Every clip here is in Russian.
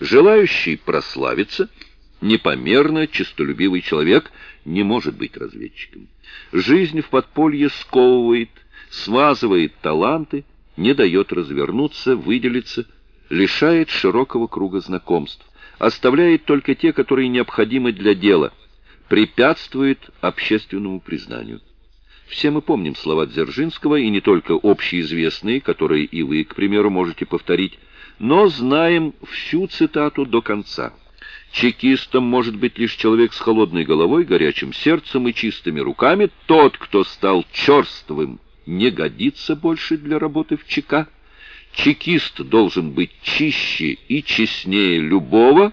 Желающий прославиться, непомерно честолюбивый человек не может быть разведчиком. Жизнь в подполье сковывает, свазывает таланты, не дает развернуться, выделиться, лишает широкого круга знакомств, оставляет только те, которые необходимы для дела, препятствует общественному признанию. Все мы помним слова Дзержинского, и не только общеизвестные, которые и вы, к примеру, можете повторить, но знаем всю цитату до конца. Чекистом может быть лишь человек с холодной головой, горячим сердцем и чистыми руками. Тот, кто стал черствым, не годится больше для работы в ЧК. Чекист должен быть чище и честнее любого.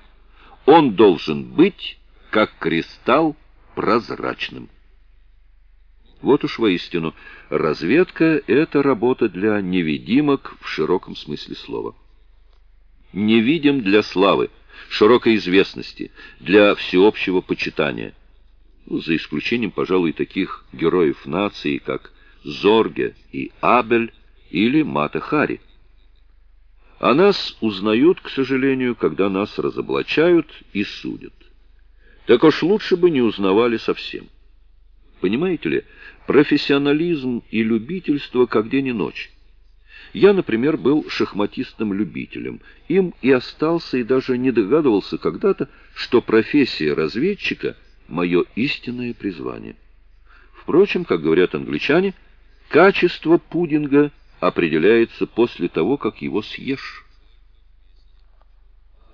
Он должен быть, как кристалл, прозрачным. Вот уж воистину, разведка — это работа для невидимок в широком смысле слова. Невидим для славы, широкой известности, для всеобщего почитания. Ну, за исключением, пожалуй, таких героев нации, как Зорге и Абель или Мата Хари. А нас узнают, к сожалению, когда нас разоблачают и судят. Так уж лучше бы не узнавали совсем. Понимаете ли, профессионализм и любительство как день и ночь. Я, например, был шахматистом-любителем. Им и остался, и даже не догадывался когда-то, что профессия разведчика — мое истинное призвание. Впрочем, как говорят англичане, качество пудинга определяется после того, как его съешь.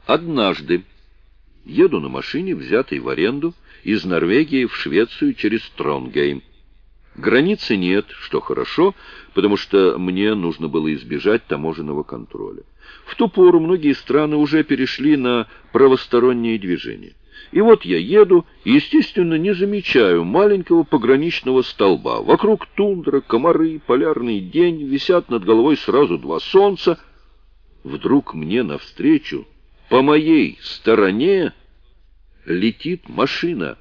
Однажды еду на машине, взятой в аренду, из Норвегии в Швецию через Тронгейм. Границы нет, что хорошо, потому что мне нужно было избежать таможенного контроля. В ту пору многие страны уже перешли на правосторонние движения. И вот я еду и, естественно, не замечаю маленького пограничного столба. Вокруг тундра, комары, полярный день, висят над головой сразу два солнца. Вдруг мне навстречу, по моей стороне, летит машина.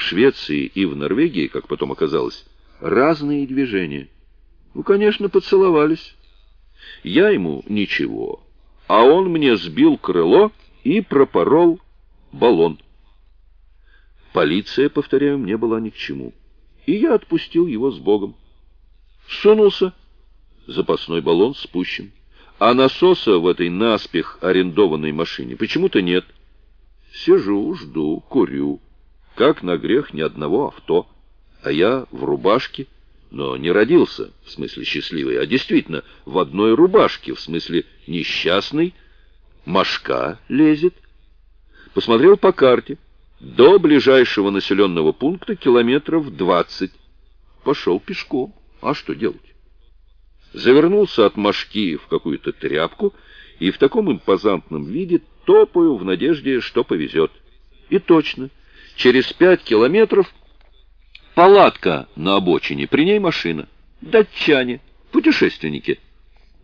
В Швеции и в Норвегии, как потом оказалось, разные движения. Ну, конечно, поцеловались. Я ему ничего, а он мне сбил крыло и пропорол баллон. Полиция, повторяю, мне была ни к чему, и я отпустил его с Богом. Сунулся, запасной баллон спущен, а насоса в этой наспех арендованной машине почему-то нет — Сижу, жду, курю. Как на грех ни одного авто. А я в рубашке, но не родился, в смысле счастливый, а действительно в одной рубашке, в смысле несчастный. Машка лезет. Посмотрел по карте. До ближайшего населенного пункта километров двадцать. Пошел пешком. А что делать? Завернулся от Машки в какую-то тряпку и в таком импозантном виде топаю в надежде, что повезет. И точно, через пять километров палатка на обочине, при ней машина. Датчане, путешественники.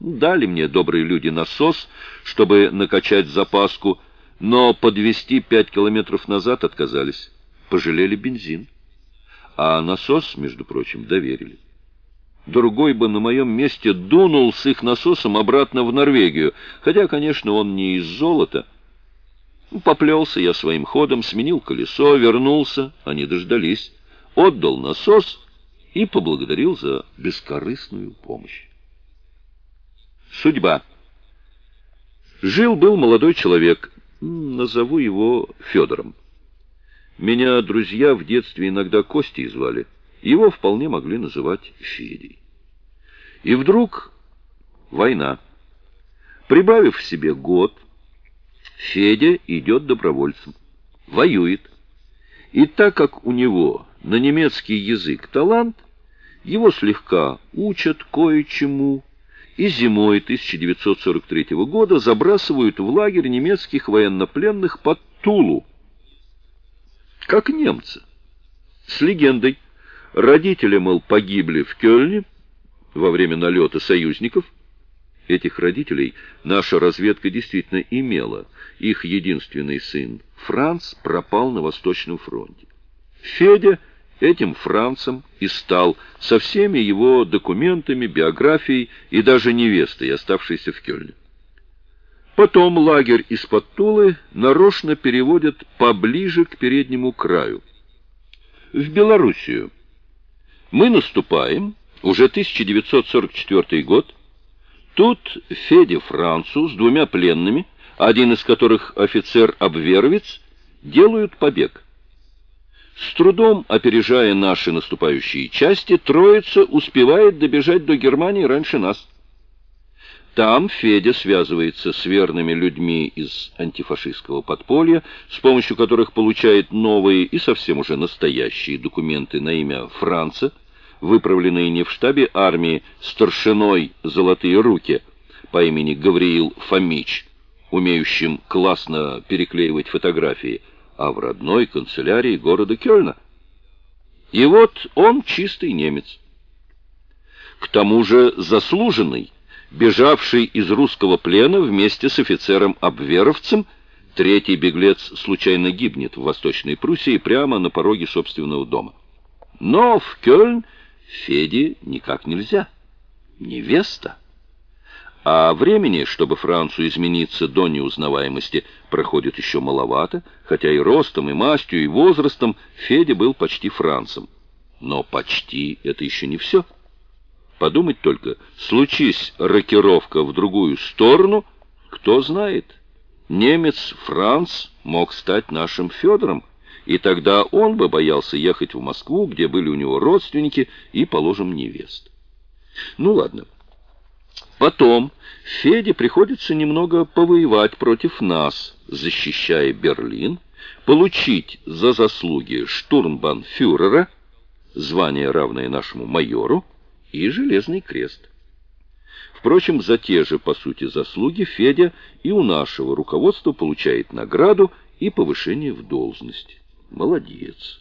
Дали мне добрые люди насос, чтобы накачать запаску, но подвести пять километров назад отказались. Пожалели бензин. А насос, между прочим, доверили. Другой бы на моем месте дунул с их насосом обратно в Норвегию, хотя, конечно, он не из золота, поплелся я своим ходом, сменил колесо, вернулся, они дождались, отдал насос и поблагодарил за бескорыстную помощь. Судьба. Жил-был молодой человек, назову его Федором. Меня друзья в детстве иногда Костей звали, его вполне могли называть Федей. И вдруг война. Прибавив себе год, Федя идет добровольцем, воюет. И так как у него на немецкий язык талант, его слегка учат кое-чему, и зимой 1943 года забрасывают в лагерь немецких военнопленных под Тулу. Как немцы. С легендой. Родители, мол, погибли в Кёльне во время налета союзников, Этих родителей наша разведка действительно имела. Их единственный сын, Франц, пропал на Восточном фронте. Федя этим Францем и стал, со всеми его документами, биографией и даже невестой, оставшейся в Кёльне. Потом лагерь из-под Тулы нарочно переводят поближе к переднему краю. В Белоруссию. Мы наступаем, уже 1944 год. Тут Федя Францу с двумя пленными, один из которых офицер-обверовец, делают побег. С трудом опережая наши наступающие части, троица успевает добежать до Германии раньше нас. Там Федя связывается с верными людьми из антифашистского подполья, с помощью которых получает новые и совсем уже настоящие документы на имя Франца, выправленные не в штабе армии старшиной «Золотые руки» по имени Гавриил Фомич, умеющим классно переклеивать фотографии, а в родной канцелярии города Кёльна. И вот он чистый немец. К тому же заслуженный, бежавший из русского плена вместе с офицером-обверовцем, третий беглец случайно гибнет в Восточной Пруссии прямо на пороге собственного дома. Но в Кёльн Феде никак нельзя. Невеста. А времени, чтобы Францу измениться до неузнаваемости, проходит еще маловато, хотя и ростом, и мастью, и возрастом Федя был почти Францем. Но почти это еще не все. Подумать только, случись рокировка в другую сторону, кто знает, немец Франц мог стать нашим Федором, и тогда он бы боялся ехать в Москву, где были у него родственники и, положим, невест. Ну ладно. Потом Феде приходится немного повоевать против нас, защищая Берлин, получить за заслуги штурмбанфюрера, звание равное нашему майору, и Железный Крест. Впрочем, за те же, по сути, заслуги Федя и у нашего руководства получает награду и повышение в должности. Молодец.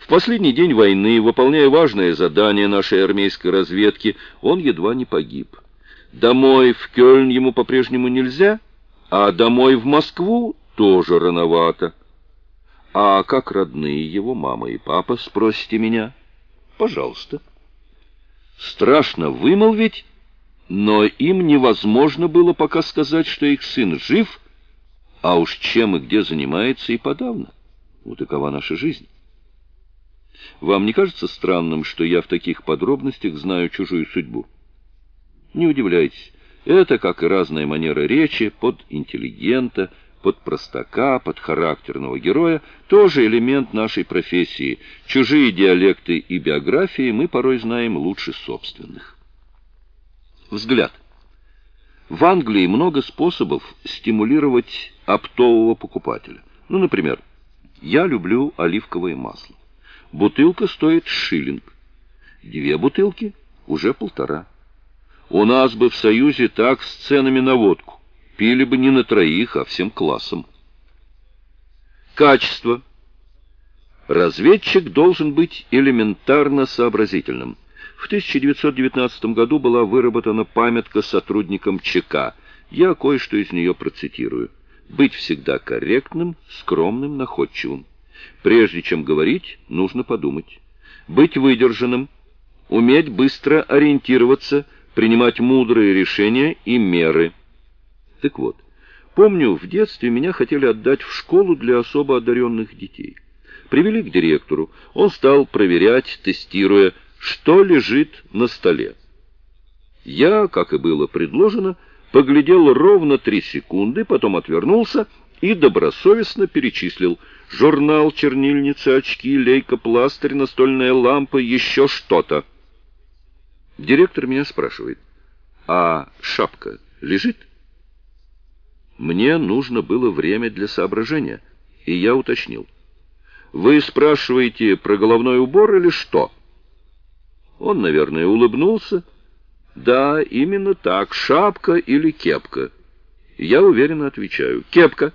В последний день войны, выполняя важное задание нашей армейской разведки, он едва не погиб. Домой в Кёльн ему по-прежнему нельзя, а домой в Москву тоже рановато. А как родные его мама и папа, спросите меня? Пожалуйста. Страшно вымолвить, но им невозможно было пока сказать, что их сын жив, а уж чем и где занимается и подавно. Вот такова наша жизнь. Вам не кажется странным, что я в таких подробностях знаю чужую судьбу? Не удивляйтесь, это, как и разная манера речи, под интеллигента, под простака, под характерного героя, тоже элемент нашей профессии. Чужие диалекты и биографии мы порой знаем лучше собственных. Взгляд. В Англии много способов стимулировать оптового покупателя. Ну, например, я люблю оливковое масло. Бутылка стоит шиллинг. Две бутылки — уже полтора. У нас бы в Союзе так с ценами на водку. Пили бы не на троих, а всем классом. Качество. Разведчик должен быть элементарно сообразительным. В 1919 году была выработана памятка сотрудникам ЧК. Я кое-что из нее процитирую. Быть всегда корректным, скромным, находчивым. Прежде чем говорить, нужно подумать. Быть выдержанным, уметь быстро ориентироваться, принимать мудрые решения и меры – так вот, помню, в детстве меня хотели отдать в школу для особо одаренных детей. Привели к директору. Он стал проверять, тестируя, что лежит на столе. Я, как и было предложено, поглядел ровно три секунды, потом отвернулся и добросовестно перечислил журнал, чернильница, очки, лейка, пластырь, настольная лампа, еще что-то. Директор меня спрашивает, а шапка лежит? Мне нужно было время для соображения, и я уточнил. «Вы спрашиваете про головной убор или что?» Он, наверное, улыбнулся. «Да, именно так, шапка или кепка?» Я уверенно отвечаю. «Кепка!»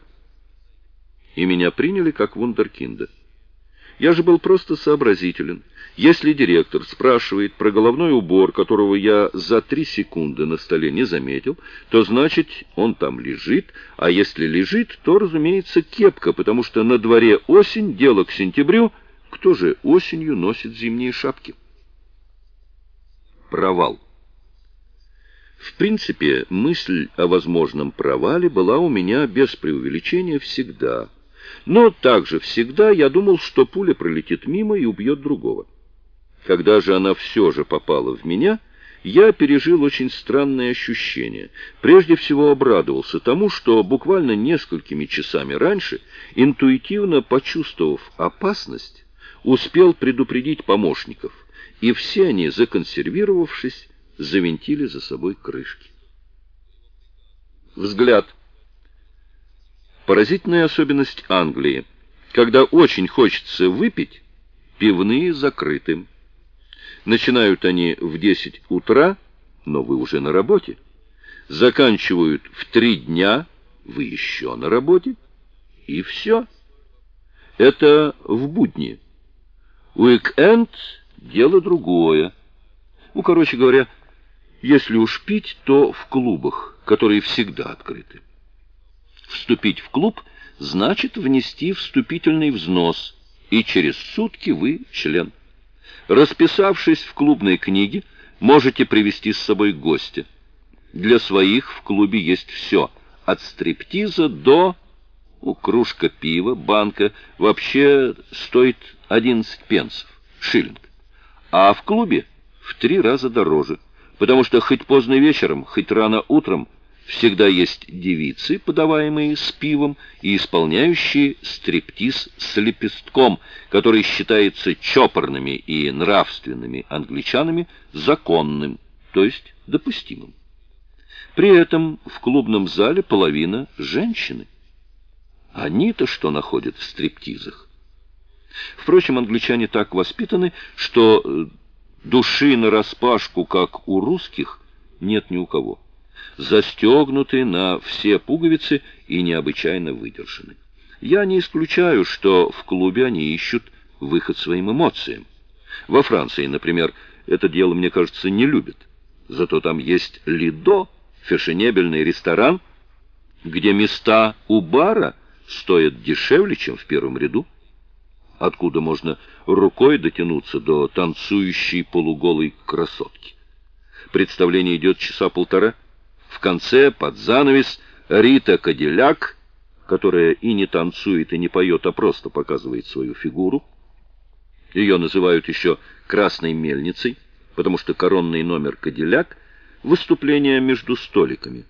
И меня приняли как вундеркинда. Я же был просто сообразителен. Если директор спрашивает про головной убор, которого я за три секунды на столе не заметил, то значит он там лежит, а если лежит, то, разумеется, кепка, потому что на дворе осень, дело к сентябрю, кто же осенью носит зимние шапки? Провал. В принципе, мысль о возможном провале была у меня без преувеличения всегда. Но также всегда я думал, что пуля пролетит мимо и убьет другого. Когда же она все же попала в меня, я пережил очень странное ощущение. Прежде всего обрадовался тому, что буквально несколькими часами раньше, интуитивно почувствовав опасность, успел предупредить помощников, и все они, законсервировавшись, завинтили за собой крышки. Взгляд. Поразительная особенность Англии. Когда очень хочется выпить, пивные закрыты. Начинают они в 10 утра, но вы уже на работе. Заканчивают в 3 дня, вы еще на работе. И все. Это в будни. Уик-энд — дело другое. Ну, короче говоря, если уж пить, то в клубах, которые всегда открыты. Вступить в клуб значит внести вступительный взнос, и через сутки вы член. Расписавшись в клубной книге, можете привести с собой гостя. Для своих в клубе есть все, от стриптиза до... У кружка пива, банка вообще стоит 11 пенсов, шиллинг. А в клубе в три раза дороже – потому что хоть поздно вечером, хоть рано утром всегда есть девицы, подаваемые с пивом и исполняющие стриптиз с лепестком, который считается чопорными и нравственными англичанами законным, то есть допустимым. При этом в клубном зале половина женщины. Они-то что находят в стриптизах? Впрочем, англичане так воспитаны, что э, Души нараспашку, как у русских, нет ни у кого. Застегнуты на все пуговицы и необычайно выдержаны. Я не исключаю, что в клубе они ищут выход своим эмоциям. Во Франции, например, это дело, мне кажется, не любят. Зато там есть Лидо, фешенебельный ресторан, где места у бара стоят дешевле, чем в первом ряду откуда можно рукой дотянуться до танцующей полуголой красотки. Представление идет часа полтора. В конце, под занавес, Рита Кадилляк, которая и не танцует, и не поет, а просто показывает свою фигуру. Ее называют еще «красной мельницей», потому что коронный номер «Кадилляк» — выступление между столиками.